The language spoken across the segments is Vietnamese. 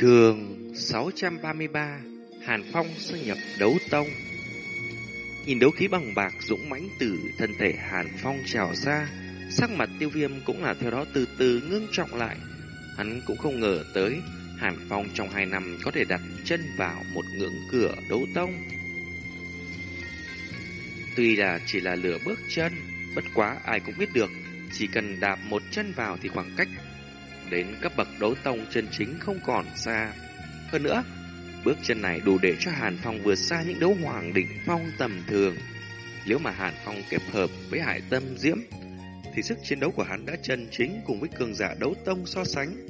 Trường 633 Hàn Phong xâm nhập đấu tông. Nhìn đấu khí bằng bạc dũng mãnh từ thân thể Hàn Phong trào ra, Sắc mặt tiêu viêm cũng là theo đó từ từ ngưng trọng lại. Hắn cũng không ngờ tới Hàn Phong trong hai năm có thể đặt chân vào một ngưỡng cửa đấu tông. Tuy là chỉ là lửa bước chân, Bất quá ai cũng biết được, Chỉ cần đạp một chân vào thì khoảng cách Đến cấp bậc đấu tông chân chính không còn xa. Hơn nữa Bước chân này đủ để cho Hàn Phong vượt xa những đấu hoàng đỉnh phong tầm thường. Nếu mà Hàn Phong kết hợp với Hải Tâm Diễm Thì sức chiến đấu của hắn đã chân chính cùng với cường giả đấu tông so sánh.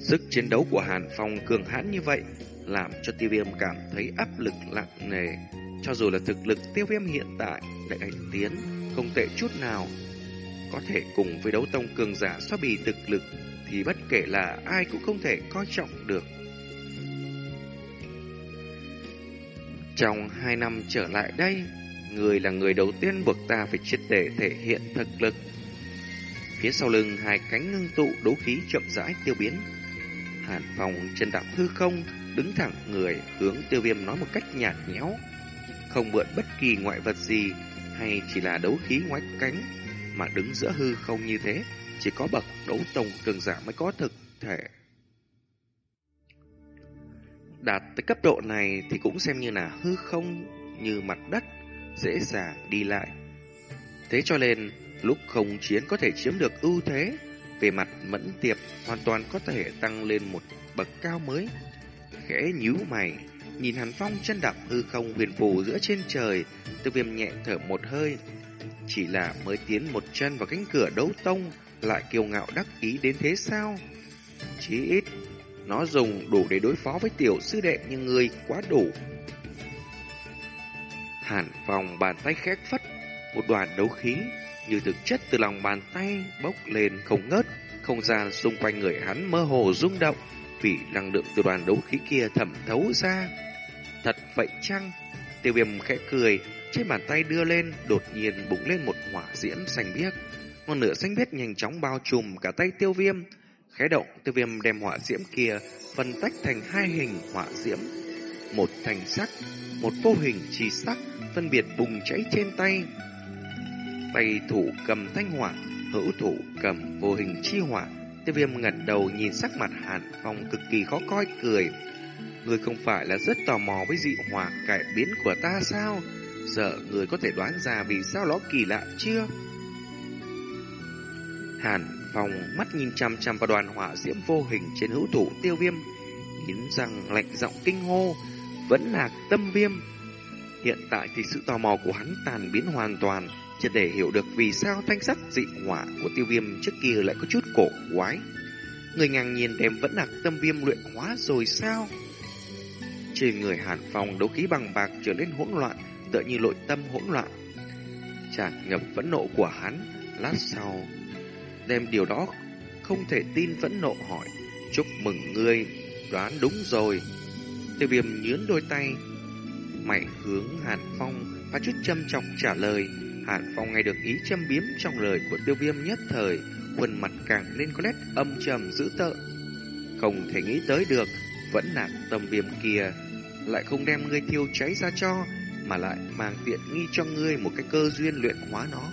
Sức chiến đấu của Hàn Phong cường hãn như vậy Làm cho tiêu viêm cảm thấy áp lực nặng nề. Cho dù là thực lực tiêu viêm hiện tại lại đánh tiến không tệ chút nào, có thể cùng với đấu tông cường giả xóa bì thực lực thì bất kể là ai cũng không thể coi trọng được. Trong hai năm trở lại đây, người là người đầu tiên buộc ta phải triệt để thể hiện thực lực. Phía sau lưng hai cánh ngưng tụ đấu khí chậm rãi tiêu biến. Hàn phòng chân đạp hư không, đứng thẳng người hướng tiêu viêm nói một cách nhạt nhẽo không mượn bất kỳ ngoại vật gì hay chỉ là đấu khí ngoái cánh mà đứng giữa hư không như thế, chỉ có bậc đấu tông cường giả mới có thực thể. Đạt tới cấp độ này thì cũng xem như là hư không như mặt đất, dễ dàng đi lại. Thế cho nên, lúc không chiến có thể chiếm được ưu thế, về mặt mẫn tiệp hoàn toàn có thể tăng lên một bậc cao mới. Khẽ nhíu mày, Nhìn Hàn Phong chân đạp hư không huyền phù giữa trên trời, Tiêu Viêm nhẹ thở một hơi. Chỉ là mới tiến một chân vào cánh cửa đấu tông, lại kiêu ngạo đắc ý đến thế sao? Chí ít, nó dùng đủ để đối phó với tiểu sư đệ như người quá đủ. Hàn phòng bàn tay khét phất, một đoàn đấu khí như thực chất từ lòng bàn tay bốc lên không ngớt, không gian xung quanh người hắn mơ hồ rung động vì năng lượng từ đoàn đấu khí kia thẩm thấu ra. Thật vậy chăng? Tiêu viêm khẽ cười, trên bàn tay đưa lên, đột nhiên bùng lên một hỏa diễm xanh biếc. Ngọn lửa xanh biếc nhanh chóng bao trùm cả tay tiêu viêm. Khẽ động, tiêu viêm đem hỏa diễm kia phân tách thành hai hình hỏa diễm. Một thành sắc, một vô hình chi sắc, phân biệt bùng cháy trên tay. Tay thủ cầm thanh hỏa, hữu thủ cầm vô hình chi hỏa. Tiêu viêm ngẩng đầu nhìn sắc mặt hàn phong cực kỳ khó coi cười. người không phải là rất tò mò với dị hỏa cải biến của ta sao? Giờ người có thể đoán ra vì sao nó kỳ lạ chưa? Hàn Phong mắt nhìn chăm chăm vào đoàn hỏa diễm vô hình trên hữu thủ tiêu viêm, yến rằng lạnh giọng kinh hô, vẫn là tâm viêm. Hiện tại thì sự tò mò của hắn tàn biến hoàn toàn, chỉ để hiểu được vì sao thanh sắc dị hỏa của tiêu viêm trước kia lại có chút cổ quái. Người ngang nhiên đem vẫn là tâm viêm luyện hóa rồi sao? Trên người Hàn Phong đấu khí bằng bạc trở nên hỗn loạn, tựa như nội tâm hỗn loạn. Tràn ngập phẫn nộ của hắn, lát sau, đem điều đó không thể tin phẫn nộ hỏi, chúc mừng ngươi, đoán đúng rồi. Tiêu viêm nhướn đôi tay, mày hướng Hàn Phong và chút châm trọng trả lời. Hàn Phong nghe được ý châm biếm trong lời của tiêu viêm nhất thời, khuôn mặt càng lên có nét âm trầm dữ tợn. Không thể nghĩ tới được, vẫn nạt tâm viêm kia lại không đem ngươi thiêu cháy ra cho, mà lại mang tiện nghi cho ngươi một cái cơ duyên luyện hóa nó.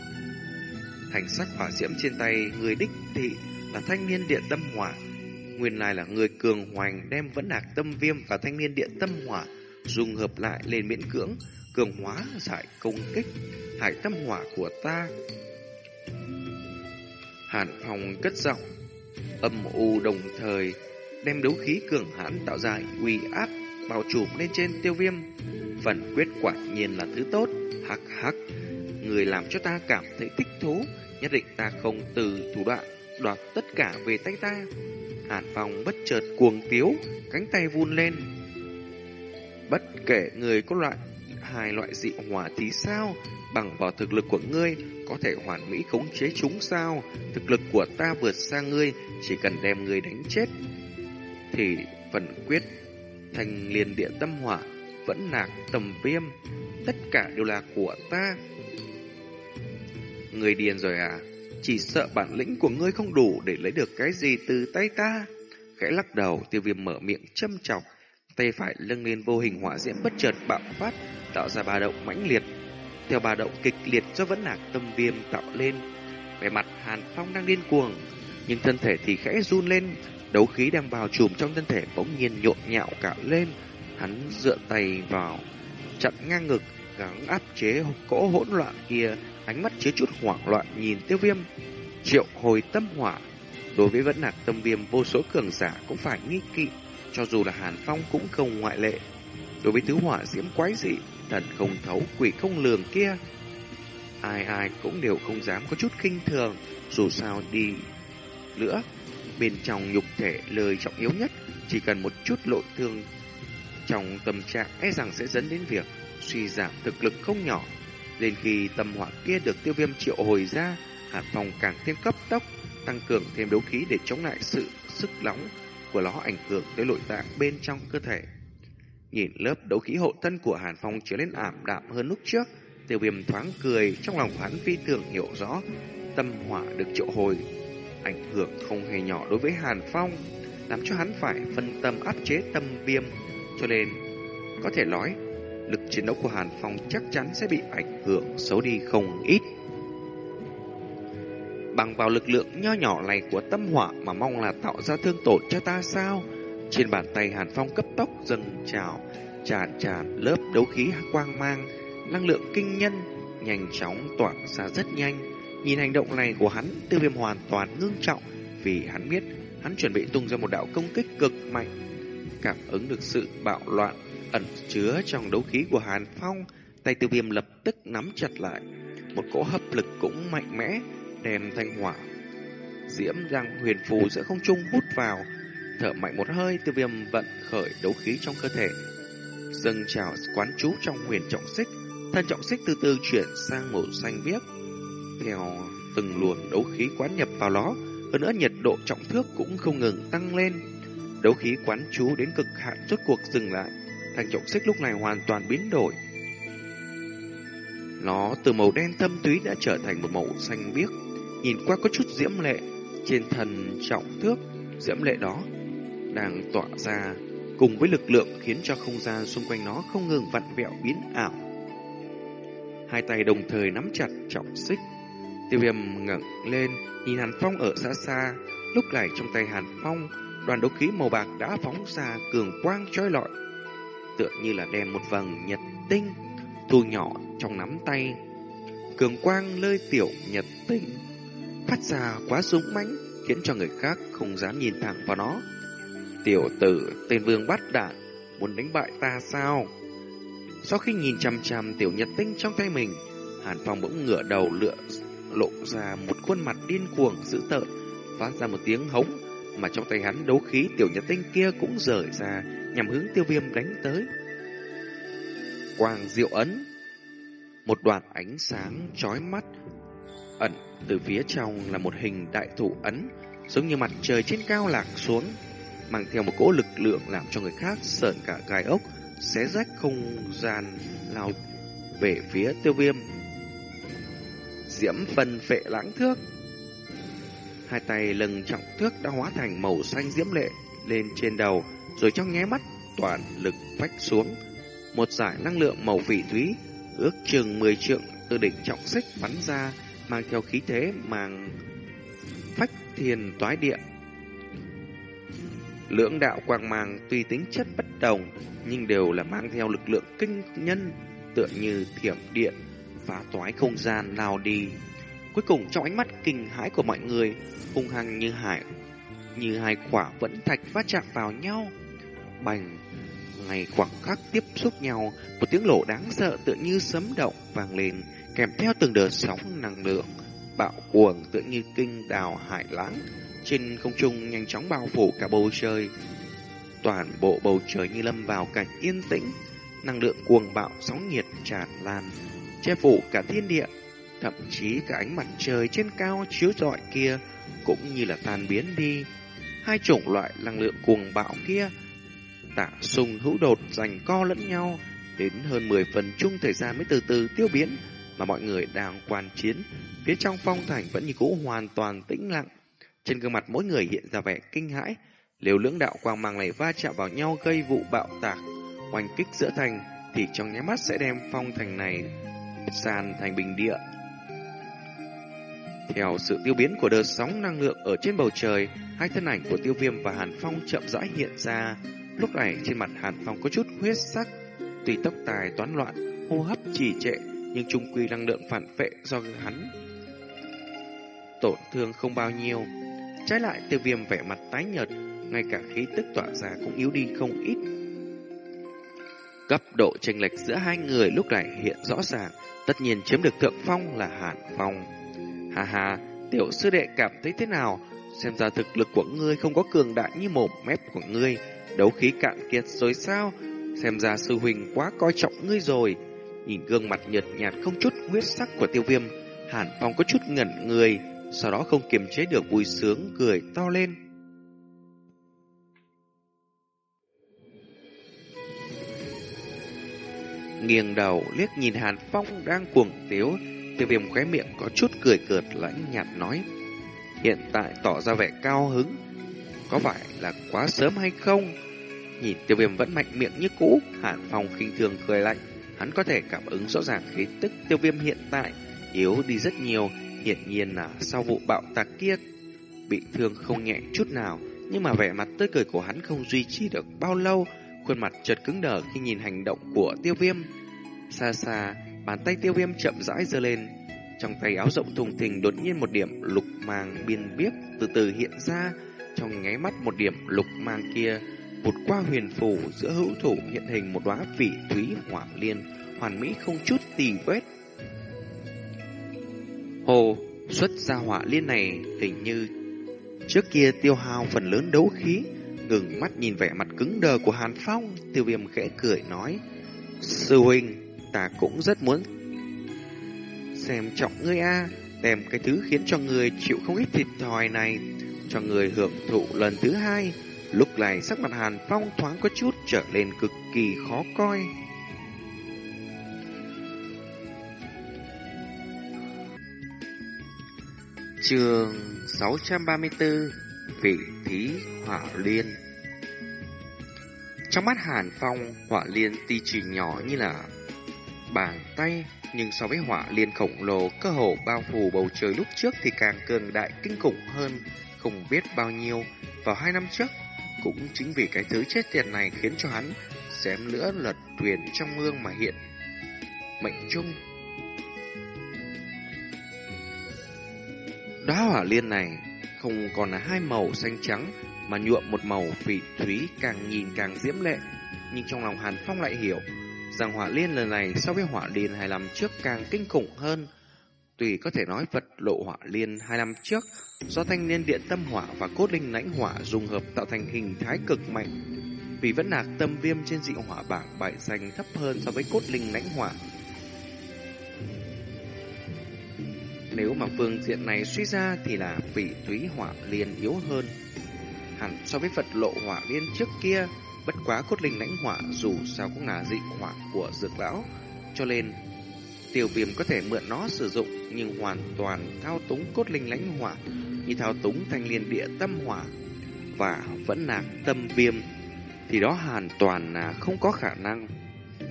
Thành sắc hỏa diễm trên tay người đích thị là thanh niên điện tâm hỏa. Nguyên lai là người cường hoành đem vẫn hạc tâm viêm và thanh niên điện tâm hỏa dùng hợp lại lên miễn cưỡng, cường hóa giải công kích hải tâm hỏa của ta. Hàn phòng cất giọng, âm u đồng thời đem đấu khí cường hãn tạo ra uy áp bao trùm lên trên tiêu viêm. Phần quyết quả nhiên là thứ tốt, hắc hắc. Người làm cho ta cảm thấy thích thú, nhất định ta không từ thủ đoạn đoạt tất cả về tay ta. Hàn Phong bất chợt cuồng tiếu, cánh tay vun lên. Bất kể người có loại hai loại dị hỏa thì sao, bằng vào thực lực của ngươi có thể hoàn mỹ khống chế chúng sao? Thực lực của ta vượt xa ngươi, chỉ cần đem ngươi đánh chết thì phần quyết thành liền địa tâm hỏa, vẫn nạc tầm viêm, tất cả đều là của ta. Người điên rồi à? Chỉ sợ bản lĩnh của ngươi không đủ để lấy được cái gì từ tay ta. Khẽ lắc đầu, tiêu viêm mở miệng châm chọc, tay phải lưng lên vô hình hỏa diễm bất chợt bạo phát, tạo ra ba động mãnh liệt. Theo ba động kịch liệt do vẫn nạc tâm viêm tạo lên, vẻ mặt Hàn Phong đang điên cuồng, nhưng thân thể thì khẽ run lên, đấu khí đang bao trùm trong thân thể bỗng nhiên nhộn nhạo cả lên. Hắn dựa tay vào, chặn ngang ngực, gắng áp chế cỗ hỗn loạn kia, ánh mắt chứa chút hoảng loạn nhìn tiêu viêm. Triệu hồi tâm hỏa, đối với vẫn nạc tâm viêm vô số cường giả cũng phải nghi kỵ, cho dù là Hàn Phong cũng không ngoại lệ. Đối với thứ hỏa diễm quái dị, thần không thấu quỷ không lường kia, ai ai cũng đều không dám có chút kinh thường, dù sao đi nữa. Bên trong nhục thể lời trọng yếu nhất, chỉ cần một chút lội thương trong tâm trạng e rằng sẽ dẫn đến việc suy giảm thực lực không nhỏ. Đến khi tâm hỏa kia được tiêu viêm triệu hồi ra, hạt phòng càng thêm cấp tốc, tăng cường thêm đấu khí để chống lại sự sức nóng của nó ảnh hưởng tới nội tạng bên trong cơ thể. Nhìn lớp đấu khí hộ thân của Hàn Phong trở nên ảm đạm hơn lúc trước, tiêu viêm thoáng cười trong lòng hắn phi thường hiểu rõ tâm hỏa được triệu hồi ảnh hưởng không hề nhỏ đối với Hàn Phong, làm cho hắn phải phân tâm áp chế tâm viêm, cho nên có thể nói lực chiến đấu của Hàn Phong chắc chắn sẽ bị ảnh hưởng xấu đi không ít. Bằng vào lực lượng nho nhỏ này của tâm hỏa mà mong là tạo ra thương tổn cho ta sao? Trên bàn tay Hàn Phong cấp tốc dâng trào, tràn tràn lớp đấu khí quang mang, năng lượng kinh nhân nhanh chóng tỏa ra rất nhanh. Nhìn hành động này của hắn, tiêu viêm hoàn toàn ngưng trọng vì hắn biết hắn chuẩn bị tung ra một đạo công kích cực mạnh. Cảm ứng được sự bạo loạn ẩn chứa trong đấu khí của Hàn Phong, tay tiêu viêm lập tức nắm chặt lại. Một cỗ hấp lực cũng mạnh mẽ, đem thanh hỏa. Diễm rằng huyền phù giữa không trung hút vào, thở mạnh một hơi tiêu viêm vận khởi đấu khí trong cơ thể. Dâng trào quán trú trong huyền trọng xích, thân trọng xích từ từ chuyển sang màu xanh biếc. Theo từng luồng đấu khí quán nhập vào nó, hơn nữa nhiệt độ trọng thước cũng không ngừng tăng lên. Đấu khí quán chú đến cực hạn rốt cuộc dừng lại, thanh trọng xích lúc này hoàn toàn biến đổi. Nó từ màu đen thâm túy đã trở thành một màu xanh biếc, nhìn qua có chút diễm lệ, trên thần trọng thước, diễm lệ đó đang tỏa ra cùng với lực lượng khiến cho không gian xung quanh nó không ngừng vặn vẹo biến ảo. Hai tay đồng thời nắm chặt trọng xích. Tiêu viêm ngẩng lên, nhìn Hàn Phong ở xa xa. Lúc này trong tay Hàn Phong, đoàn đấu khí màu bạc đã phóng ra cường quang trói lọi. Tựa như là đem một vầng nhật tinh, thu nhỏ trong nắm tay. Cường quang lơi tiểu nhật tinh, phát ra quá súng mãnh khiến cho người khác không dám nhìn thẳng vào nó. Tiểu tử, tên vương bắt đạn, muốn đánh bại ta sao? Sau khi nhìn chằm chằm tiểu nhật tinh trong tay mình, Hàn Phong bỗng ngửa đầu lựa lộ ra một khuôn mặt điên cuồng dữ tợn, phát ra một tiếng hống, mà trong tay hắn đấu khí tiểu nhật tinh kia cũng rời ra nhằm hướng tiêu viêm đánh tới. Quang diệu ấn Một đoạn ánh sáng chói mắt ẩn từ phía trong là một hình đại thủ ấn giống như mặt trời trên cao lạc xuống mang theo một cỗ lực lượng làm cho người khác sợn cả gai ốc, xé rách không gian lao về phía tiêu viêm. Diễm phần phệ lãng thước. Hai tay lưng trọng thước đã hóa thành màu xanh diễm lệ lên trên đầu, rồi trong nháy mắt toàn lực phách xuống. Một giải năng lượng màu phỉ thúy, ước chừng 10 trượng từ đỉnh trọng xích bắn ra, mang theo khí thế mang phách thiền toái địa Lưỡng đạo quang mang tuy tính chất bất đồng, nhưng đều là mang theo lực lượng kinh nhân, tựa như thiểm điện và toái không gian lao đi. Cuối cùng trong ánh mắt kinh hãi của mọi người, hung hăng như hải, như hai quả vẫn thạch va chạm vào nhau. Bành, ngày khoảng khắc tiếp xúc nhau, một tiếng lỗ đáng sợ tựa như sấm động vang lên, kèm theo từng đợt sóng năng lượng, bạo cuồng tựa như kinh đào hải lãng trên không trung nhanh chóng bao phủ cả bầu trời. Toàn bộ bầu trời như lâm vào cảnh yên tĩnh, năng lượng cuồng bạo sóng nhiệt tràn lan, che phủ cả thiên địa, thậm chí cả ánh mặt trời trên cao chiếu rọi kia cũng như là tan biến đi. Hai chủng loại năng lượng cuồng bạo kia tạ sùng hữu đột giành co lẫn nhau đến hơn 10 phần chung thời gian mới từ từ tiêu biến mà mọi người đang quan chiến. Phía trong phong thành vẫn như cũ hoàn toàn tĩnh lặng. Trên gương mặt mỗi người hiện ra vẻ kinh hãi, Nếu lưỡng đạo quang mang này va chạm vào nhau gây vụ bạo tạc, oanh kích giữa thành, thì trong nháy mắt sẽ đem phong thành này sàn thành bình địa. Theo sự tiêu biến của đợt sóng năng lượng ở trên bầu trời, hai thân ảnh của tiêu viêm và Hàn Phong chậm rãi hiện ra. Lúc này trên mặt Hàn Phong có chút huyết sắc, tùy tóc tài toán loạn, hô hấp trì trệ, nhưng trung quy năng lượng phản vệ do hắn tổn thương không bao nhiêu. Trái lại tiêu viêm vẻ mặt tái nhợt, ngay cả khí tức tỏa ra cũng yếu đi không ít. Cấp độ chênh lệch giữa hai người lúc này hiện rõ ràng, tất nhiên chiếm được thượng phong là Hàn Phong. Hà hà, tiểu sư đệ cảm thấy thế nào? Xem ra thực lực của ngươi không có cường đại như mồm mép của ngươi, đấu khí cạn kiệt rồi sao? Xem ra sư huynh quá coi trọng ngươi rồi. Nhìn gương mặt nhợt nhạt không chút huyết sắc của tiêu viêm, Hàn Phong có chút ngẩn người, sau đó không kiềm chế được vui sướng cười to lên. Nghiêng đầu liếc nhìn Hàn Phong đang cuồng tiếu, tiêu viêm khóe miệng có chút cười cợt lãnh nhạt nói. Hiện tại tỏ ra vẻ cao hứng, có phải là quá sớm hay không? Nhìn tiêu viêm vẫn mạnh miệng như cũ, Hàn Phong khinh thường cười lạnh. Hắn có thể cảm ứng rõ ràng khí tức tiêu viêm hiện tại, yếu đi rất nhiều, hiển nhiên là sau vụ bạo tạc kia bị thương không nhẹ chút nào, nhưng mà vẻ mặt tươi cười của hắn không duy trì được bao lâu, khuôn mặt chợt cứng đờ khi nhìn hành động của tiêu viêm. Xa xa, bàn tay tiêu viêm chậm rãi giơ lên, trong tay áo rộng thùng thình đột nhiên một điểm lục mang biên biếc từ từ hiện ra, trong nháy mắt một điểm lục mang kia vụt qua huyền phủ giữa hữu thủ hiện hình một đóa vị thúy hỏa liên, hoàn mỹ không chút tì vết. Hồ xuất ra hỏa liên này hình như trước kia tiêu hao phần lớn đấu khí, ngừng mắt nhìn vẻ mặt cứng đờ của Hàn Phong, tiêu viêm khẽ cười nói, Sư huynh, ta cũng rất muốn xem trọng ngươi a đem cái thứ khiến cho người chịu không ít thịt thòi này, cho người hưởng thụ lần thứ hai. Lúc này sắc mặt Hàn Phong thoáng có chút trở lên cực kỳ khó coi. Trường 634 Vị Thí Hỏa Liên Trong mắt Hàn Phong, hỏa liên tuy chỉ nhỏ như là bàn tay, nhưng so với hỏa liên khổng lồ cơ hồ bao phủ bầu trời lúc trước thì càng cường đại kinh khủng hơn, không biết bao nhiêu. Vào hai năm trước, cũng chính vì cái thứ chết tiệt này khiến cho hắn xém nữa lật thuyền trong mương mà hiện mệnh chung Đóa hỏa liên này không còn là hai màu xanh trắng, mà nhuộm một màu phỉ thúy càng nhìn càng diễm lệ. Nhưng trong lòng Hàn Phong lại hiểu, rằng hỏa liên lần này so với hỏa liên hai năm trước càng kinh khủng hơn. Tùy có thể nói vật lộ hỏa liên hai năm trước, do thanh niên điện tâm hỏa và cốt linh lãnh hỏa dùng hợp tạo thành hình thái cực mạnh. Vì vẫn nạc tâm viêm trên dị hỏa bảng bại danh thấp hơn so với cốt linh lãnh hỏa Nếu mà phương diện này suy ra thì là phỉ túy hỏa liên yếu hơn. Hẳn so với Phật lộ hỏa liên trước kia, bất quá cốt linh lãnh hỏa dù sao cũng là dị hỏa của dược lão. Cho nên, tiểu viêm có thể mượn nó sử dụng nhưng hoàn toàn thao túng cốt linh lãnh hỏa như thao túng thanh liên địa tâm hỏa và vẫn là tâm viêm thì đó hoàn toàn là không có khả năng.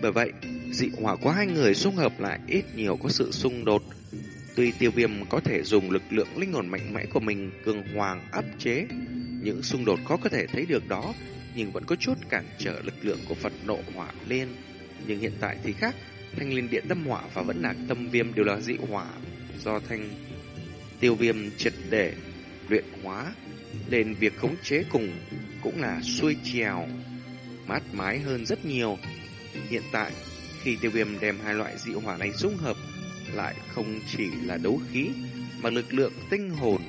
Bởi vậy, dị hỏa của hai người xung hợp lại ít nhiều có sự xung đột Tuy tiêu viêm có thể dùng lực lượng linh hồn mạnh mẽ của mình cường hoàng áp chế những xung đột khó có thể thấy được đó, nhưng vẫn có chút cản trở lực lượng của Phật nộ hỏa lên. Nhưng hiện tại thì khác, thanh linh điện tâm hỏa và vẫn lạc tâm viêm đều là dị hỏa do thanh tiêu viêm triệt để luyện hóa, nên việc khống chế cùng cũng là xuôi trèo, mát mái hơn rất nhiều. Hiện tại, khi tiêu viêm đem hai loại dị hỏa này dung hợp, lại không chỉ là đấu khí, mà lực lượng tinh hồn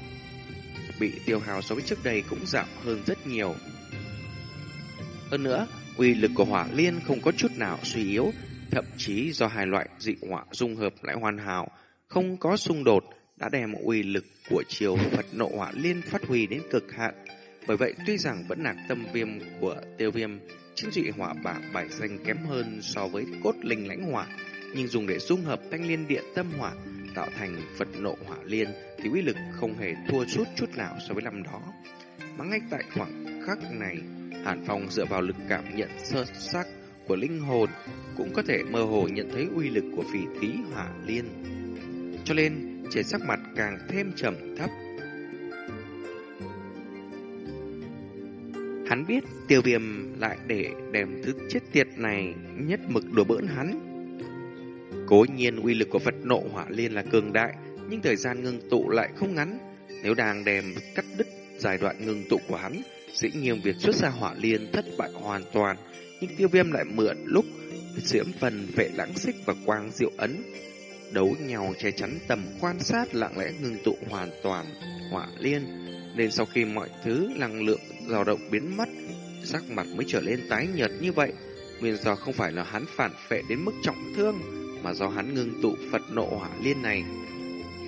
bị tiêu hao so với trước đây cũng giảm hơn rất nhiều. Hơn nữa, uy lực của hỏa liên không có chút nào suy yếu, thậm chí do hai loại dị hỏa dung hợp lại hoàn hảo, không có xung đột, đã đem uy lực của chiều Phật nộ hỏa liên phát huy đến cực hạn. Bởi vậy, tuy rằng vẫn nạc tâm viêm của tiêu viêm, chính dị hỏa bảng bài danh kém hơn so với cốt linh lãnh hỏa, nhưng dùng để dung hợp thanh liên địa tâm hỏa tạo thành Phật nộ hỏa liên thì uy lực không hề thua chút chút nào so với năm đó. Mà ngay tại khoảng khắc này, Hàn Phong dựa vào lực cảm nhận sơ sắc của linh hồn cũng có thể mơ hồ nhận thấy uy lực của phỉ thí hỏa liên. Cho nên, trên sắc mặt càng thêm trầm thấp. Hắn biết tiêu viêm lại để đem thức chết tiệt này nhất mực đùa bỡn hắn. Cố nhiên uy lực của Phật nộ hỏa liên là cường đại, nhưng thời gian ngưng tụ lại không ngắn. Nếu đang đèm cắt đứt giai đoạn ngưng tụ của hắn, dĩ nhiên việc xuất ra hỏa liên thất bại hoàn toàn. Nhưng tiêu viêm lại mượn lúc diễm phần vệ lãng xích và quang diệu ấn đấu nhau che chắn tầm quan sát lặng lẽ ngưng tụ hoàn toàn hỏa liên nên sau khi mọi thứ năng lượng dao động biến mất sắc mặt mới trở lên tái nhợt như vậy nguyên do không phải là hắn phản phệ đến mức trọng thương mà do hắn ngưng tụ Phật nộ hỏa liên này.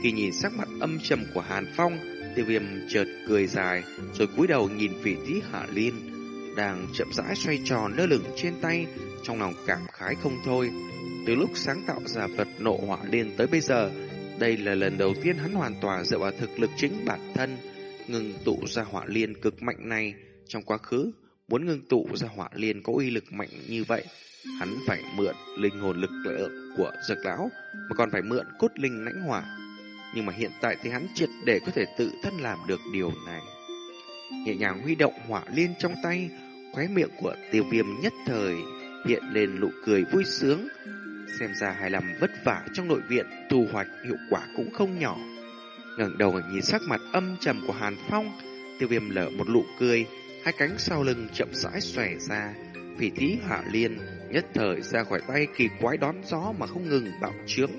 Khi nhìn sắc mặt âm trầm của Hàn Phong, tiêu viêm chợt cười dài, rồi cúi đầu nhìn vị trí hạ liên, đang chậm rãi xoay tròn lơ lửng trên tay, trong lòng cảm khái không thôi. Từ lúc sáng tạo ra Phật nộ hỏa liên tới bây giờ, đây là lần đầu tiên hắn hoàn toàn dựa vào thực lực chính bản thân, ngưng tụ ra hỏa liên cực mạnh này trong quá khứ. Muốn ngưng tụ ra hỏa liên có uy lực mạnh như vậy, hắn phải mượn linh hồn lực lượng của dược lão, mà còn phải mượn cốt linh lãnh hỏa. Nhưng mà hiện tại thì hắn triệt để có thể tự thân làm được điều này. Nhẹ nhàng huy động hỏa liên trong tay, khóe miệng của tiêu viêm nhất thời hiện lên nụ cười vui sướng. Xem ra hài lòng vất vả trong nội viện, thu hoạch hiệu quả cũng không nhỏ. ngẩng đầu nhìn sắc mặt âm trầm của Hàn Phong, tiêu viêm lở một nụ cười, hai cánh sau lưng chậm rãi xòe ra, phỉ thí hạ liên nhất thời ra khỏi tay kỳ quái đón gió mà không ngừng bạo trướng.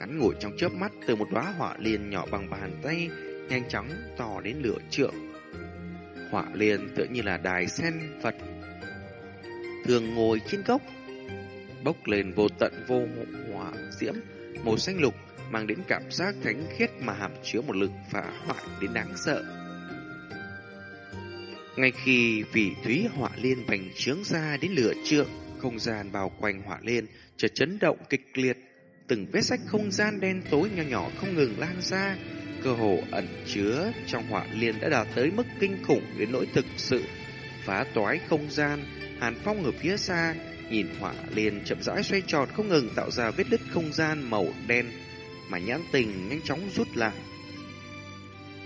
Ngắn ngủi trong chớp mắt từ một đóa hỏa liên nhỏ bằng bàn tay nhanh chóng to đến lửa trượng. Hỏa liên tựa như là đài sen phật thường ngồi trên gốc bốc lên vô tận vô hỏa diễm màu xanh lục mang đến cảm giác thánh khiết mà hàm chứa một lực phá hoại đến đáng sợ ngay khi vị thúy hỏa liên bành trướng ra đến lửa trượng, không gian bao quanh hỏa liên chợt chấn động kịch liệt, từng vết sách không gian đen tối nhỏ nhỏ không ngừng lan ra, cơ hồ ẩn chứa trong hỏa liên đã đạt tới mức kinh khủng đến nỗi thực sự. Phá toái không gian. Hàn Phong ở phía xa nhìn hỏa liên chậm rãi xoay tròn không ngừng tạo ra vết đứt không gian màu đen. Mà nhãn tình nhanh chóng rút lại.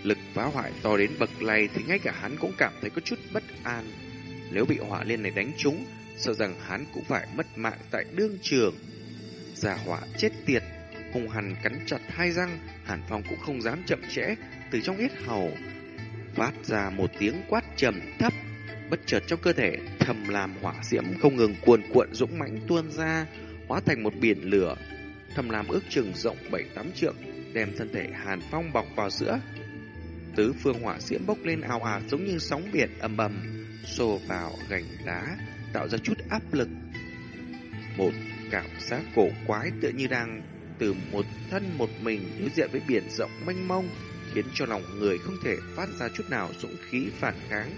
Lực phá hoại to đến bậc này thì ngay cả hắn cũng cảm thấy có chút bất an. Nếu bị hỏa liên này đánh trúng, sợ rằng hắn cũng phải mất mạng tại đương trường. Giả hỏa chết tiệt, hung hằn cắn chặt hai răng, Hàn Phong cũng không dám chậm trễ, từ trong yết hầu phát ra một tiếng quát trầm thấp, bất chợt trong cơ thể thầm làm hỏa diễm không ngừng cuồn cuộn dũng mãnh tuôn ra, hóa thành một biển lửa. Thầm làm ước chừng rộng bảy tám trượng, đem thân thể Hàn Phong bọc vào giữa, Tứ phương hỏa diễm bốc lên ào ạt à giống như sóng biển ầm ầm, xô vào gành đá, tạo ra chút áp lực. Một cảm giác cổ quái tựa như đang từ một thân một mình đối diện với biển rộng mênh mông, khiến cho lòng người không thể phát ra chút nào dũng khí phản kháng.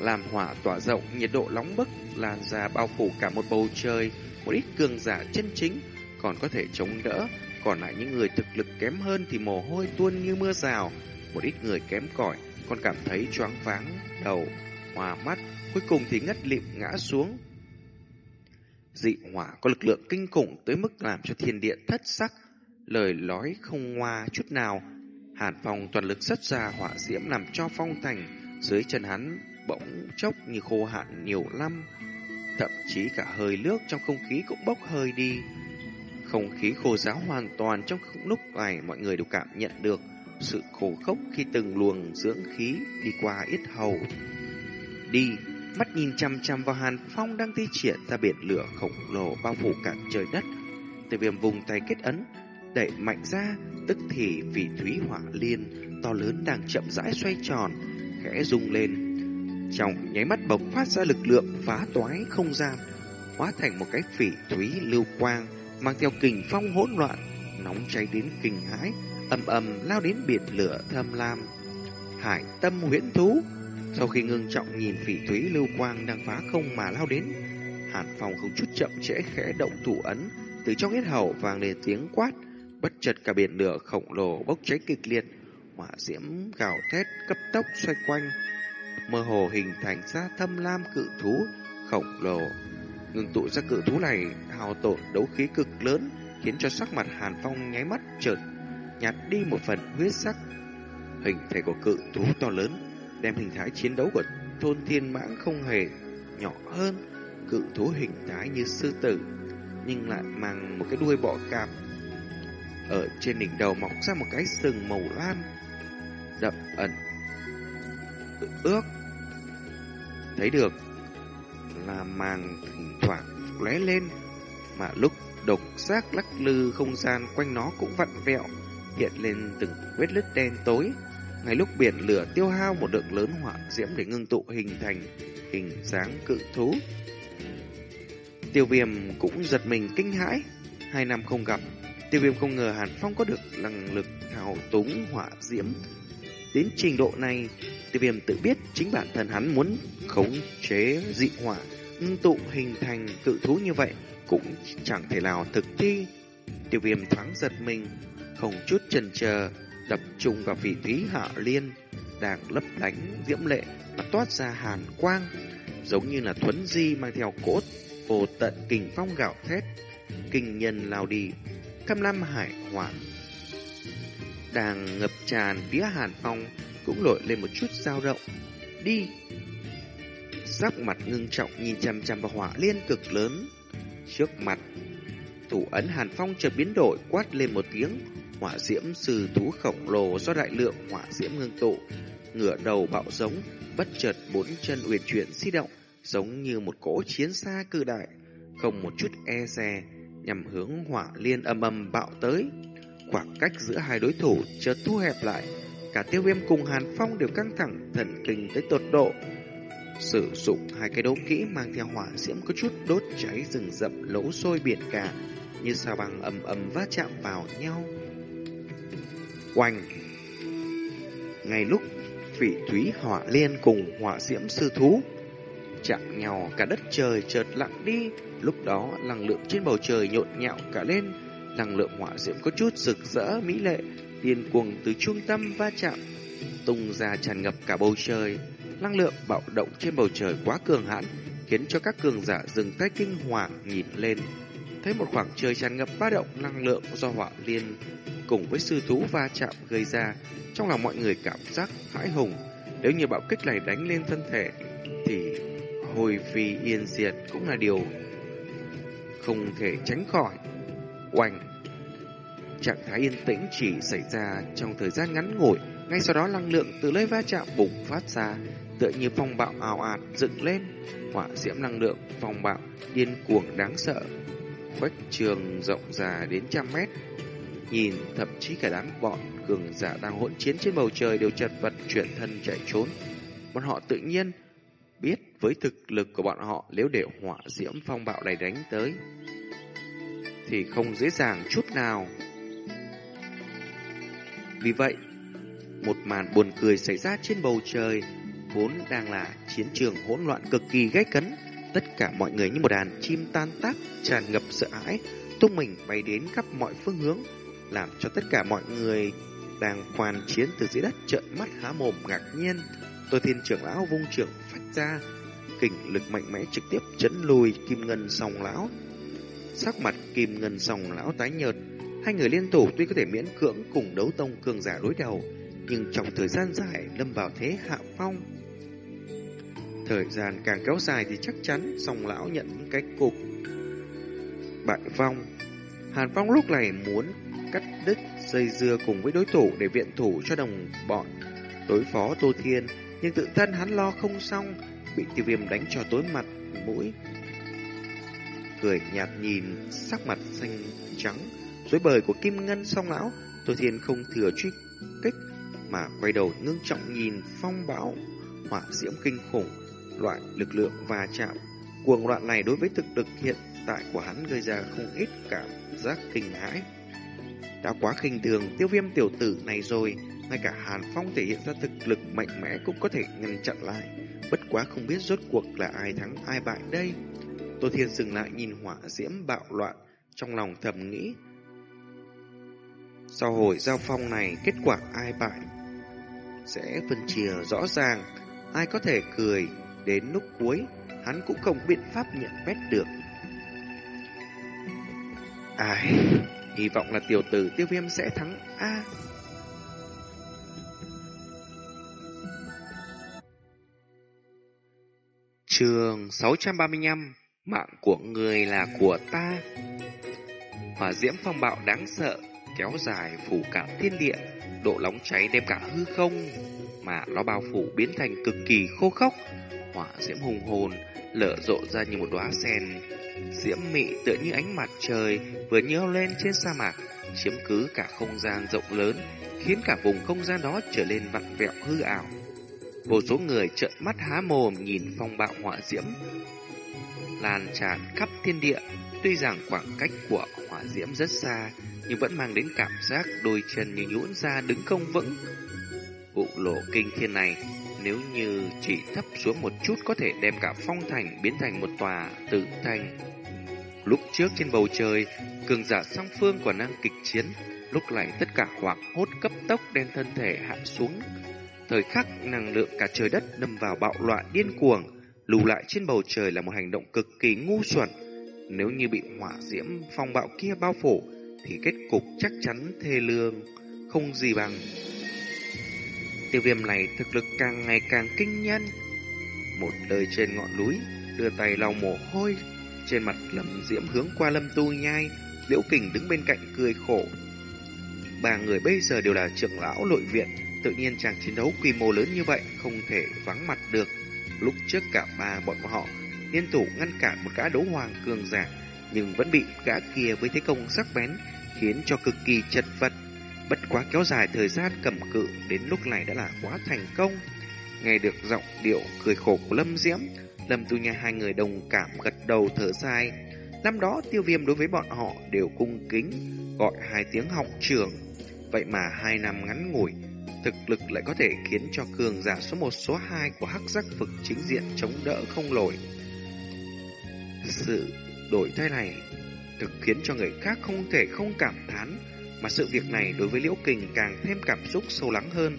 Làm hỏa tỏa rộng, nhiệt độ nóng bức lan ra bao phủ cả một bầu trời, một ít cường giả chân chính còn có thể chống đỡ, còn lại những người thực lực kém hơn thì mồ hôi tuôn như mưa rào. Một ít người kém cỏi còn cảm thấy choáng váng đầu, hòa mắt, cuối cùng thì ngất lịm ngã xuống. Dị hỏa có lực lượng kinh khủng tới mức làm cho thiên địa thất sắc, lời nói không ngoa chút nào. Hàn Phong toàn lực xuất ra hỏa diễm làm cho phong thành dưới chân hắn bỗng chốc như khô hạn nhiều năm. Thậm chí cả hơi nước trong không khí cũng bốc hơi đi. Không khí khô giáo hoàn toàn trong lúc này mọi người đều cảm nhận được sự khổ khốc khi từng luồng dưỡng khí đi qua ít hầu. Đi, mắt nhìn chăm chăm vào Hàn Phong đang thi triển ra biển lửa khổng lồ bao phủ cả trời đất. Từ viêm vùng tay kết ấn, đẩy mạnh ra, tức thì vị thúy hỏa liên to lớn đang chậm rãi xoay tròn, khẽ rung lên. Trong nháy mắt bộc phát ra lực lượng phá toái không gian, hóa thành một cái phỉ thúy lưu quang mang theo kình phong hỗn loạn, nóng cháy đến kinh hãi, ầm ầm lao đến biển lửa thâm lam. Hải tâm huyễn thú, sau khi ngưng trọng nhìn phỉ thúy lưu quang đang phá không mà lao đến, Hàn Phong không chút chậm trễ khẽ động thủ ấn, từ trong hết hầu vang lên tiếng quát, bất chợt cả biển lửa khổng lồ bốc cháy kịch liệt, hỏa diễm gào thét cấp tốc xoay quanh, mơ hồ hình thành ra thâm lam cự thú khổng lồ. Ngưng tụ ra cự thú này hào tổn đấu khí cực lớn, khiến cho sắc mặt Hàn Phong nháy mắt chợt nhạt đi một phần huyết sắc. Hình thể của cự thú to lớn, đem hình thái chiến đấu của thôn thiên mãng không hề nhỏ hơn. Cự thú hình thái như sư tử, nhưng lại mang một cái đuôi bọ cạp. Ở trên đỉnh đầu mọc ra một cái sừng màu lam, đậm ẩn ước thấy được là màng thỉnh thoảng lóe lên, mà lúc độc giác lắc lư không gian quanh nó cũng vặn vẹo, hiện lên từng vết lứt đen tối. Ngay lúc biển lửa tiêu hao một lượng lớn hỏa diễm để ngưng tụ hình thành hình dáng cự thú. Tiêu viêm cũng giật mình kinh hãi, hai năm không gặp, tiêu viêm không ngờ hàn phong có được năng lực thao túng hỏa diễm đến trình độ này Tiêu viêm tự biết chính bản thân hắn muốn khống chế dị hỏa, tụ hình thành cự thú như vậy cũng chẳng thể nào thực thi. Tiêu viêm thoáng giật mình, không chút chần chờ, tập trung vào vị trí hạ liên, đang lấp lánh diễm lệ mà toát ra hàn quang, giống như là thuấn di mang theo cốt, vô tận kình phong gạo thét, kinh nhân lao đi, cam lam hải hỏa. Đang ngập tràn phía hàn phong, cũng nổi lên một chút dao động. Đi! Sắc mặt ngưng trọng nhìn chằm chằm vào hỏa liên cực lớn. Trước mặt, thủ ấn hàn phong chợt biến đổi quát lên một tiếng. Hỏa diễm sư thú khổng lồ do đại lượng hỏa diễm ngưng tụ, ngửa đầu bạo giống, bất chợt bốn chân uyển chuyển di động, giống như một cỗ chiến xa cự đại, không một chút e dè, nhằm hướng hỏa liên âm âm bạo tới. Khoảng cách giữa hai đối thủ chợt thu hẹp lại, Cả tiêu viêm cùng Hàn Phong đều căng thẳng, thần kinh tới tột độ. Sử dụng hai cái đấu kỹ mang theo hỏa diễm có chút đốt cháy rừng rậm lỗ sôi biển cả, như sao băng ầm ầm va chạm vào nhau. Oanh! Ngay lúc phỉ thúy hỏa liên cùng hỏa diễm sư thú chạm nhau cả đất trời chợt lặng đi lúc đó năng lượng trên bầu trời nhộn nhạo cả lên năng lượng hỏa diễm có chút rực rỡ mỹ lệ điên cuồng từ trung tâm va chạm, tung ra tràn ngập cả bầu trời. Năng lượng bạo động trên bầu trời quá cường hãn, khiến cho các cường giả dừng tay kinh hoàng nhìn lên. Thấy một khoảng trời tràn ngập ba động năng lượng do hỏa liên cùng với sư thú va chạm gây ra, trong lòng mọi người cảm giác hãi hùng. Nếu như bạo kích này đánh lên thân thể, thì hồi phi yên diệt cũng là điều không thể tránh khỏi. Oanh! Trạng thái yên tĩnh chỉ xảy ra trong thời gian ngắn ngủi, ngay sau đó năng lượng từ nơi va chạm bùng phát ra, tựa như phong bạo ảo ạt dựng lên, hỏa diễm năng lượng phong bạo điên cuồng đáng sợ, khuếch trường rộng ra đến trăm mét. Nhìn thậm chí cả đám bọn cường giả đang hỗn chiến trên bầu trời đều chật vật chuyển thân chạy trốn. Bọn họ tự nhiên biết với thực lực của bọn họ nếu để hỏa diễm phong bạo này đánh tới thì không dễ dàng chút nào. Vì vậy, một màn buồn cười xảy ra trên bầu trời, vốn đang là chiến trường hỗn loạn cực kỳ gay cấn. Tất cả mọi người như một đàn chim tan tác, tràn ngập sợ hãi, tung mình bay đến khắp mọi phương hướng, làm cho tất cả mọi người đang hoàn chiến từ dưới đất trợn mắt há mồm ngạc nhiên. Tôi thiên trưởng lão vung trưởng phát ra, kình lực mạnh mẽ trực tiếp chấn lùi kim ngân song lão. Sắc mặt kim ngân sòng lão tái nhợt, Hai người liên thủ tuy có thể miễn cưỡng cùng đấu tông cường giả đối đầu, nhưng trong thời gian dài lâm vào thế hạ phong. Thời gian càng kéo dài thì chắc chắn sòng lão nhận những cái cục bại vong. Hàn Phong lúc này muốn cắt đứt dây dưa cùng với đối thủ để viện thủ cho đồng bọn đối phó Tô Thiên, nhưng tự thân hắn lo không xong, bị tiêu viêm đánh cho tối mặt mũi. Cười nhạt nhìn sắc mặt xanh trắng Dưới bời của Kim Ngân song lão, Tô Thiên không thừa truy kích mà quay đầu ngưng trọng nhìn phong bão hỏa diễm kinh khủng, loại lực lượng va chạm. Cuồng loạn này đối với thực lực hiện tại của hắn gây ra không ít cảm giác kinh hãi. Đã quá khinh thường tiêu viêm tiểu tử này rồi, ngay cả Hàn Phong thể hiện ra thực lực mạnh mẽ cũng có thể ngăn chặn lại. Bất quá không biết rốt cuộc là ai thắng ai bại đây. Tô Thiên dừng lại nhìn hỏa diễm bạo loạn, trong lòng thầm nghĩ. Sau hồi giao phong này, kết quả ai bại sẽ phân chia rõ ràng. ai có thể cười đến lúc cuối, hắn cũng không biện pháp nhận biết được. Ai, hy vọng là tiểu tử tiêu viêm sẽ thắng A. Trường 635 Mạng của người là của ta. Hỏa diễm phong bạo đáng sợ, Kéo dài phủ cả thiên địa, Độ nóng cháy đem cả hư không, Mà nó bao phủ biến thành cực kỳ khô khốc. Hỏa diễm hùng hồn Lở rộ ra như một đóa sen, Diễm mị tựa như ánh mặt trời Vừa nhớ lên trên sa mạc, Chiếm cứ cả không gian rộng lớn, Khiến cả vùng không gian đó trở nên vặn vẹo hư ảo. Vô số người trợn mắt há mồm nhìn phong bạo hỏa diễm lan tràn khắp thiên địa. Tuy rằng khoảng cách của hỏa diễm rất xa, nhưng vẫn mang đến cảm giác đôi chân như nhũn ra đứng không vững. Vụ lộ kinh thiên này, nếu như chỉ thấp xuống một chút có thể đem cả phong thành biến thành một tòa tử thành. Lúc trước trên bầu trời, cường giả song phương còn đang kịch chiến, lúc này tất cả hoảng hốt cấp tốc đem thân thể hạ xuống. Thời khắc năng lượng cả trời đất đâm vào bạo loạn điên cuồng, lưu lại trên bầu trời là một hành động cực kỳ ngu xuẩn. Nếu như bị hỏa diễm phong bạo kia bao phủ, thì kết cục chắc chắn thê lương, không gì bằng. Tiêu viêm này thực lực càng ngày càng kinh nhân. Một đời trên ngọn núi, đưa tay lau mồ hôi, trên mặt lâm diễm hướng qua lâm tu nhai, liễu kình đứng bên cạnh cười khổ. Ba người bây giờ đều là trưởng lão nội viện, tự nhiên chàng chiến đấu quy mô lớn như vậy không thể vắng mặt được. Lúc trước cả ba bọn họ liên thủ ngăn cản một gã đấu hoàng cường giả, nhưng vẫn bị gã kia với thế công sắc bén, khiến cho cực kỳ chật vật. Bất quá kéo dài thời gian cầm cự đến lúc này đã là quá thành công. Nghe được giọng điệu cười khổ của Lâm Diễm, Lâm Tu Nha hai người đồng cảm gật đầu thở dài. Năm đó tiêu viêm đối với bọn họ đều cung kính, gọi hai tiếng học trưởng. Vậy mà hai năm ngắn ngủi, thực lực lại có thể khiến cho cường giả số 1 số 2 của hắc giác vực chính diện chống đỡ không nổi. Sự đổi thay này thực khiến cho người khác không thể không cảm thán, mà sự việc này đối với Liễu Kình càng thêm cảm xúc sâu lắng hơn.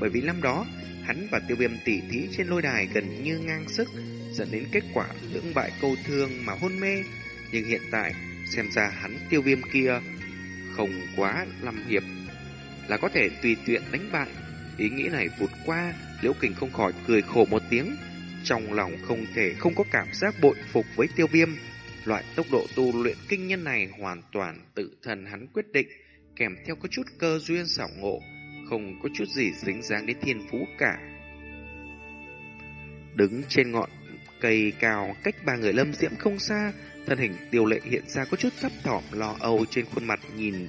Bởi vì năm đó, hắn và tiêu viêm tỷ thí trên lôi đài gần như ngang sức, dẫn đến kết quả lưỡng bại câu thương mà hôn mê. Nhưng hiện tại, xem ra hắn tiêu viêm kia không quá lâm hiệp là có thể tùy tiện đánh bại. Ý nghĩ này vụt qua, Liễu Kình không khỏi cười khổ một tiếng. Trong lòng không thể không có cảm giác bội phục với tiêu viêm. Loại tốc độ tu luyện kinh nhân này hoàn toàn tự thần hắn quyết định, kèm theo có chút cơ duyên xảo ngộ, không có chút gì dính dáng đến thiên phú cả. Đứng trên ngọn cây cao cách ba người lâm diễm không xa, thân hình tiêu lệ hiện ra có chút thấp thỏm lo âu trên khuôn mặt nhìn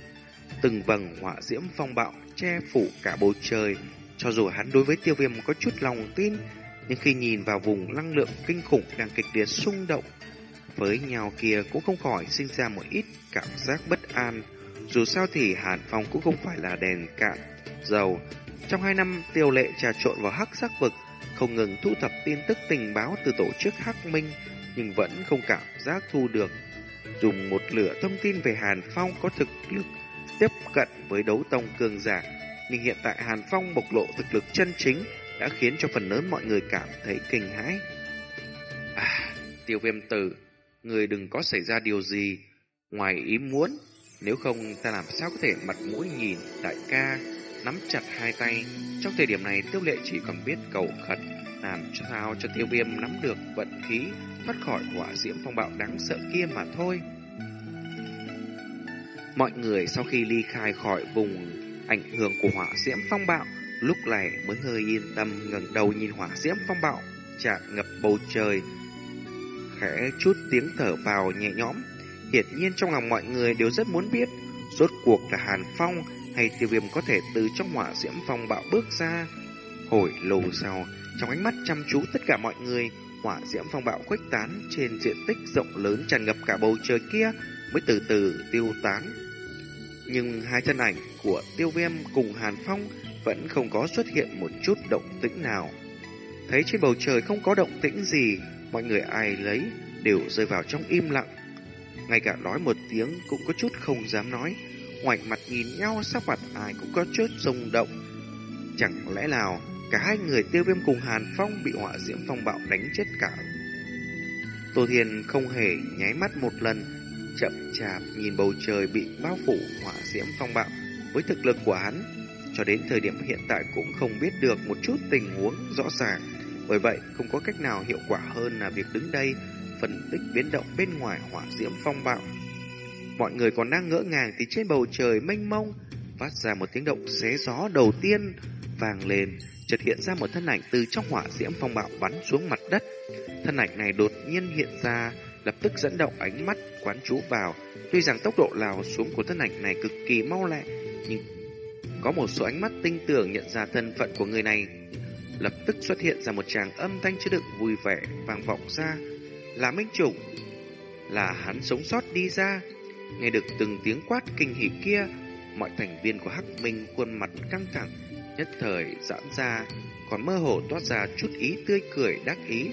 từng vầng họa diễm phong bạo che phủ cả bầu trời. Cho dù hắn đối với tiêu viêm có chút lòng tin, nhưng khi nhìn vào vùng năng lượng kinh khủng đang kịch liệt xung động, với nhau kia cũng không khỏi sinh ra một ít cảm giác bất an. Dù sao thì Hàn Phong cũng không phải là đèn cạn, dầu. Trong hai năm tiêu lệ trà trộn vào hắc sắc vực, không ngừng thu thập tin tức tình báo từ tổ chức Hắc Minh, nhưng vẫn không cảm giác thu được. Dùng một lửa thông tin về Hàn Phong có thực lực tiếp cận với đấu tông cường giả, nhưng hiện tại Hàn Phong bộc lộ thực lực chân chính đã khiến cho phần lớn mọi người cảm thấy kinh hãi. À, tiêu viêm tử, người đừng có xảy ra điều gì ngoài ý muốn, nếu không ta làm sao có thể mặt mũi nhìn đại ca nắm chặt hai tay. Trong thời điểm này tiêu lệ chỉ còn biết cầu khẩn làm cho sao cho tiêu viêm nắm được vận khí thoát khỏi hỏa diễm phong bạo đáng sợ kia mà thôi. Mọi người sau khi ly khai khỏi vùng ảnh hưởng của hỏa diễm phong bạo, lúc này mới hơi yên tâm ngẩng đầu nhìn hỏa diễm phong bạo chạm ngập bầu trời. Khẽ chút tiếng thở vào nhẹ nhõm, hiển nhiên trong lòng mọi người đều rất muốn biết rốt cuộc là Hàn Phong hay tiêu viêm có thể từ trong hỏa diễm phong bạo bước ra. Hồi lâu sau, trong ánh mắt chăm chú tất cả mọi người, hỏa diễm phong bạo khuếch tán trên diện tích rộng lớn tràn ngập cả bầu trời kia mới từ từ tiêu tán. Nhưng hai thân ảnh của tiêu viêm cùng Hàn Phong vẫn không có xuất hiện một chút động tĩnh nào. Thấy trên bầu trời không có động tĩnh gì, mọi người ai lấy đều rơi vào trong im lặng. Ngay cả nói một tiếng cũng có chút không dám nói, ngoảnh mặt nhìn nhau sắc mặt ai cũng có chút rung động. Chẳng lẽ nào cả hai người tiêu viêm cùng Hàn Phong bị hỏa diễm phong bạo đánh chết cả. Tô thiền không hề nháy mắt một lần, chậm chạp nhìn bầu trời bị bao phủ hỏa diễm phong bạo với thực lực của hắn. Cho đến thời điểm hiện tại cũng không biết được một chút tình huống rõ ràng. Bởi vậy, không có cách nào hiệu quả hơn là việc đứng đây phân tích biến động bên ngoài hỏa diễm phong bạo. Mọi người còn đang ngỡ ngàng thì trên bầu trời mênh mông phát ra một tiếng động xé gió đầu tiên vang lên, chợt hiện ra một thân ảnh từ trong hỏa diễm phong bạo bắn xuống mặt đất. Thân ảnh này đột nhiên hiện ra, lập tức dẫn động ánh mắt quán chú vào. Tuy rằng tốc độ lao xuống của thân ảnh này cực kỳ mau lẹ, nhưng có một số ánh mắt tinh tường nhận ra thân phận của người này. Lập tức xuất hiện ra một tràng âm thanh chứa đựng vui vẻ vang vọng ra. Là Minh Trùng, là hắn sống sót đi ra. Nghe được từng tiếng quát kinh hỉ kia, mọi thành viên của Hắc Minh khuôn mặt căng thẳng, nhất thời giãn ra, còn mơ hồ toát ra chút ý tươi cười đắc ý.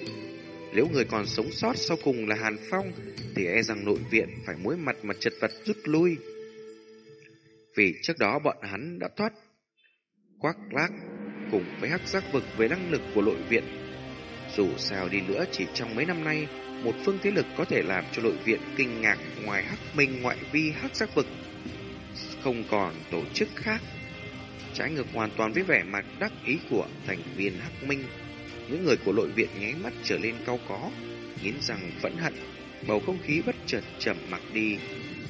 Nếu người còn sống sót sau cùng là Hàn Phong, thì e rằng nội viện phải muối mặt mà chật vật rút lui. Vì trước đó bọn hắn đã thoát quắc lác cùng với hắc giác vực với năng lực của nội viện. Dù sao đi nữa chỉ trong mấy năm nay, một phương thế lực có thể làm cho nội viện kinh ngạc ngoài hắc minh ngoại vi hắc giác vực. Không còn tổ chức khác. Trái ngược hoàn toàn với vẻ mặt đắc ý của thành viên hắc minh. Những người của nội viện nháy mắt trở lên cao có, nghiến rằng vẫn hận. Bầu không khí bất chợt trầm mặc đi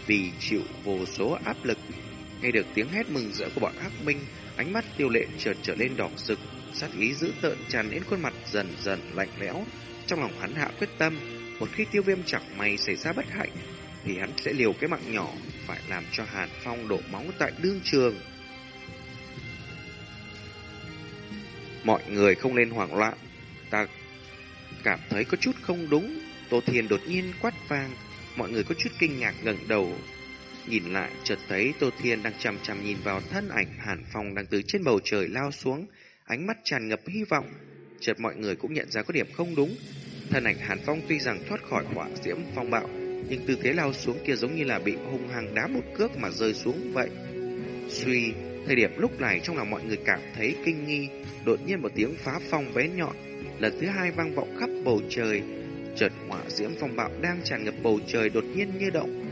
vì chịu vô số áp lực Nghe được tiếng hét mừng rỡ của bọn Hắc Minh, ánh mắt tiêu lệ chợt trở lên đỏ rực, sát ý dữ tợn tràn đến khuôn mặt dần dần lạnh lẽo. Trong lòng hắn hạ quyết tâm, một khi tiêu viêm chẳng may xảy ra bất hạnh, thì hắn sẽ liều cái mạng nhỏ, phải làm cho Hàn Phong đổ máu tại đương trường. Mọi người không nên hoảng loạn, ta cảm thấy có chút không đúng. Tô Thiên đột nhiên quát vang, mọi người có chút kinh ngạc ngẩng đầu Nhìn lại, chợt thấy Tô Thiên đang chằm chằm nhìn vào thân ảnh Hàn Phong đang từ trên bầu trời lao xuống, ánh mắt tràn ngập hy vọng. Chợt mọi người cũng nhận ra có điểm không đúng. Thân ảnh Hàn Phong tuy rằng thoát khỏi hỏa diễm phong bạo, nhưng tư thế lao xuống kia giống như là bị hung hăng đá một cước mà rơi xuống vậy. Suy, thời điểm lúc này trong lòng mọi người cảm thấy kinh nghi, đột nhiên một tiếng phá phong bé nhọn, lần thứ hai vang vọng khắp bầu trời. Chợt hỏa diễm phong bạo đang tràn ngập bầu trời đột nhiên như động,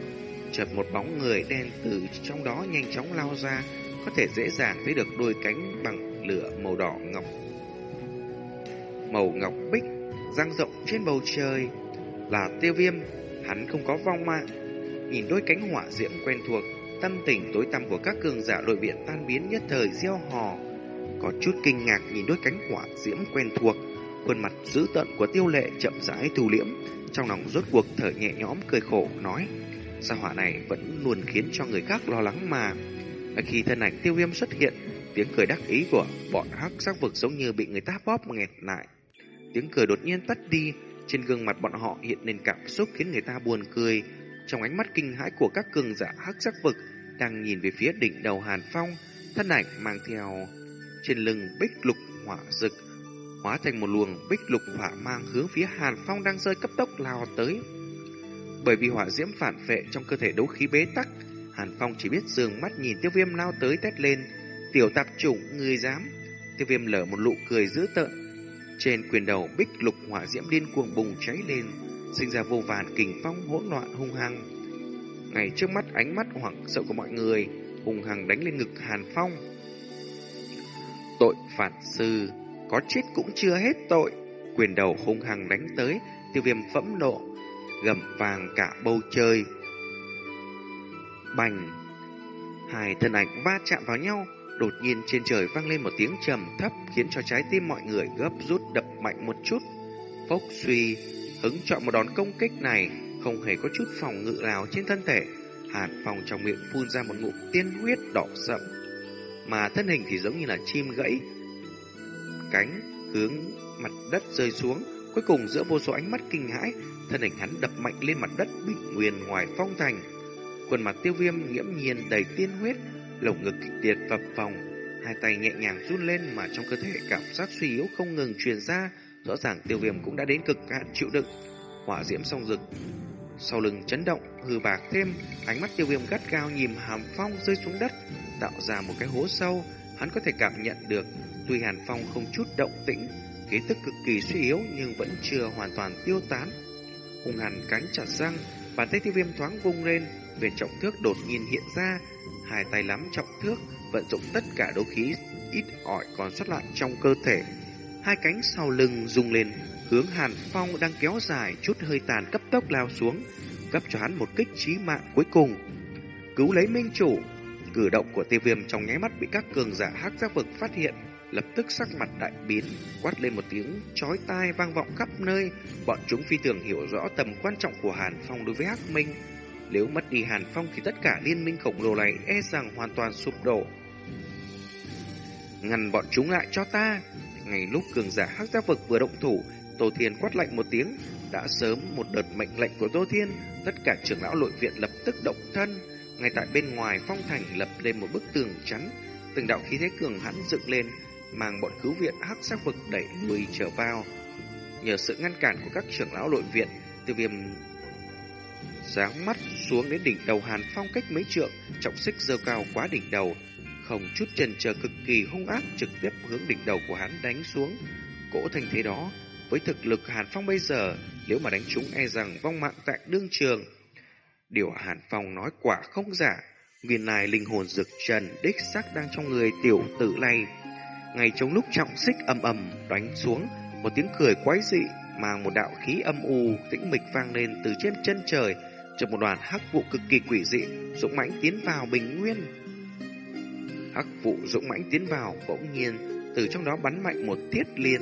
chợt một bóng người đen từ trong đó nhanh chóng lao ra, có thể dễ dàng thấy được đôi cánh bằng lửa màu đỏ ngọc. Màu ngọc bích dang rộng trên bầu trời là tiêu viêm, hắn không có vong mạng. Nhìn đôi cánh hỏa diễm quen thuộc, tâm tình tối tăm của các cường giả đội viện tan biến nhất thời gieo hò. Có chút kinh ngạc nhìn đôi cánh hỏa diễm quen thuộc, khuôn mặt dữ tợn của tiêu lệ chậm rãi thu liễm, trong lòng rốt cuộc thở nhẹ nhõm cười khổ nói: Gia hỏa này vẫn luôn khiến cho người khác lo lắng mà. Khi thân ảnh tiêu viêm xuất hiện, tiếng cười đắc ý của bọn hắc sắc vực giống như bị người ta bóp nghẹt lại. Tiếng cười đột nhiên tắt đi, trên gương mặt bọn họ hiện lên cảm xúc khiến người ta buồn cười. Trong ánh mắt kinh hãi của các cường giả hắc sắc vực đang nhìn về phía đỉnh đầu Hàn Phong, thân ảnh mang theo trên lưng bích lục hỏa rực, hóa thành một luồng bích lục hỏa mang hướng phía Hàn Phong đang rơi cấp tốc lao tới. Bởi vì hỏa diễm phản vệ trong cơ thể đấu khí bế tắc, Hàn Phong chỉ biết dường mắt nhìn tiêu viêm lao tới tét lên. Tiểu tạp chủng, người dám. Tiêu viêm lở một nụ cười dữ tợn. Trên quyền đầu bích lục hỏa diễm điên cuồng bùng cháy lên, sinh ra vô vàn kình phong hỗn loạn hung hăng. Ngay trước mắt ánh mắt hoảng sợ của mọi người, hung hăng đánh lên ngực Hàn Phong. Tội phản sư, có chết cũng chưa hết tội. Quyền đầu hung hăng đánh tới, tiêu viêm phẫn nộ, gầm vàng cả bầu trời. Bành! Hai thân ảnh va chạm vào nhau, đột nhiên trên trời vang lên một tiếng trầm thấp khiến cho trái tim mọi người gấp rút đập mạnh một chút. Phốc suy, hứng chọn một đòn công kích này, không hề có chút phòng ngự nào trên thân thể. Hạt phòng trong miệng phun ra một ngụm tiên huyết đỏ sậm, mà thân hình thì giống như là chim gãy. Cánh hướng mặt đất rơi xuống, cuối cùng giữa vô số ánh mắt kinh hãi, thân hình hắn đập mạnh lên mặt đất bình nguyên ngoài phong thành. Quần mặt tiêu viêm nghiễm nhiên đầy tiên huyết, lồng ngực kịch liệt phập phồng, hai tay nhẹ nhàng run lên mà trong cơ thể cảm giác suy yếu không ngừng truyền ra, rõ ràng tiêu viêm cũng đã đến cực hạn chịu đựng. Hỏa diễm song rực, sau lưng chấn động, hư bạc thêm, ánh mắt tiêu viêm gắt gao nhìn hàm phong rơi xuống đất, tạo ra một cái hố sâu, hắn có thể cảm nhận được Tuy Hàn Phong không chút động tĩnh, khí tức cực kỳ suy yếu nhưng vẫn chưa hoàn toàn tiêu tán. Hùng hàn cắn chặt răng, bàn tay tiêu viêm thoáng vung lên, về trọng thước đột nhiên hiện ra, hai tay lắm trọng thước, vận dụng tất cả đấu khí ít ỏi còn sót lại trong cơ thể. Hai cánh sau lưng rung lên, hướng Hàn Phong đang kéo dài chút hơi tàn cấp tốc lao xuống, cấp cho hắn một kích chí mạng cuối cùng. Cứu lấy minh chủ, cử động của tiêu viêm trong nháy mắt bị các cường giả hắc giác vực phát hiện, lập tức sắc mặt đại biến, quát lên một tiếng chói tai vang vọng khắp nơi. Bọn chúng phi thường hiểu rõ tầm quan trọng của Hàn Phong đối với Hắc Minh. Nếu mất đi Hàn Phong thì tất cả liên minh khổng lồ này e rằng hoàn toàn sụp đổ. Ngăn bọn chúng lại cho ta. Ngay lúc cường giả hắc giác vực vừa động thủ, Tô Thiên quát lạnh một tiếng, đã sớm một đợt mệnh lệnh của Tô Thiên, tất cả trưởng lão nội viện lập tức động thân. Ngay tại bên ngoài phong thành lập lên một bức tường chắn, từng đạo khí thế cường hãn dựng lên, mang bọn cứu viện hắc sắc vực đẩy lùi trở vào. Nhờ sự ngăn cản của các trưởng lão nội viện, từ viêm giáng mắt xuống đến đỉnh đầu Hàn Phong cách mấy trượng, trọng xích dơ cao quá đỉnh đầu, không chút chần chờ cực kỳ hung ác trực tiếp hướng đỉnh đầu của hắn đánh xuống. Cỗ thành thế đó, với thực lực Hàn Phong bây giờ, nếu mà đánh chúng e rằng vong mạng tại đương trường. Điều Hàn Phong nói quả không giả, viên này linh hồn dược trần đích xác đang trong người tiểu tử này. Ngay trong lúc trọng xích ầm ầm đánh xuống, một tiếng cười quái dị mang một đạo khí âm u tĩnh mịch vang lên từ trên chân trời, trong một đoàn hắc vụ cực kỳ quỷ dị, dũng mãnh tiến vào bình nguyên. Hắc vụ dũng mãnh tiến vào, bỗng nhiên từ trong đó bắn mạnh một tiết liên,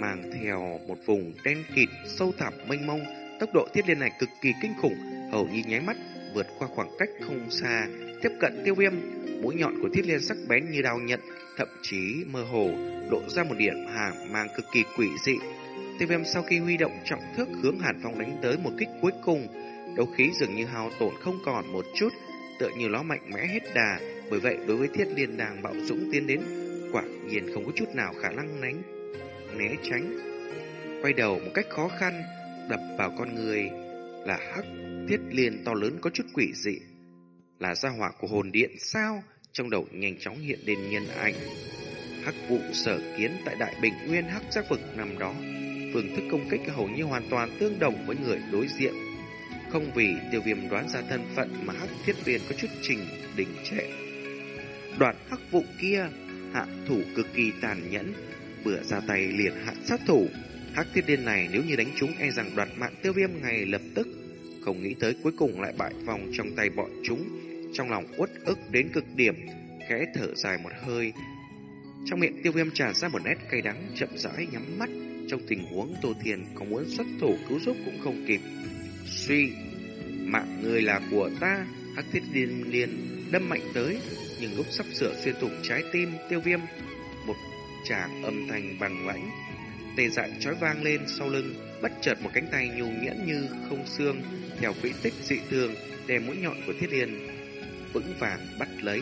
mang theo một vùng đen kịt sâu thẳm mênh mông. Tốc độ thiết liên này cực kỳ kinh khủng, hầu như nháy mắt vượt qua khoảng cách không xa, tiếp cận tiêu viêm. Mũi nhọn của thiết liên sắc bén như đao nhận, thậm chí mơ hồ lộ ra một điểm hàm mang cực kỳ quỷ dị. Tiêu viêm sau khi huy động trọng thước hướng Hàn Phong đánh tới một kích cuối cùng, đấu khí dường như hao tổn không còn một chút, tựa như nó mạnh mẽ hết đà. Bởi vậy đối với thiết liên đang bạo dũng tiến đến, quả nhiên không có chút nào khả năng nánh, né tránh. Quay đầu một cách khó khăn, đập vào con người là hắc thiết liên to lớn có chút quỷ dị. Là gia hỏa của hồn điện sao? Trong đầu nhanh chóng hiện lên nhân ảnh. Hắc vụ sở kiến tại Đại Bình Nguyên hắc giác vực nằm đó. Phương thức công kích hầu như hoàn toàn tương đồng với người đối diện. Không vì tiêu viêm đoán ra thân phận mà hắc thiết liên có chút trình đỉnh trệ. Đoạn hắc vụ kia, hạ thủ cực kỳ tàn nhẫn, vừa ra tay liền hạ sát thủ. Hắc thiết liên này nếu như đánh chúng e rằng đoạt mạng tiêu viêm ngay lập tức. Không nghĩ tới cuối cùng lại bại vòng trong tay bọn chúng. Trong lòng uất ức đến cực điểm, khẽ thở dài một hơi. Trong miệng tiêu viêm tràn ra một nét cay đắng chậm rãi nhắm mắt. Trong tình huống Tô Thiền có muốn xuất thủ cứu giúp cũng không kịp. Suy, mạng người là của ta, hắc thiết liên liền đâm mạnh tới, nhưng lúc sắp sửa xuyên thủng trái tim tiêu viêm, một tràng âm thanh bằng lãnh, tê dại chói vang lên sau lưng, bất chợt một cánh tay nhu nhuyễn như không xương, theo quỹ tích dị thường, đè mũi nhọn của thiết liên vững vàng bắt lấy.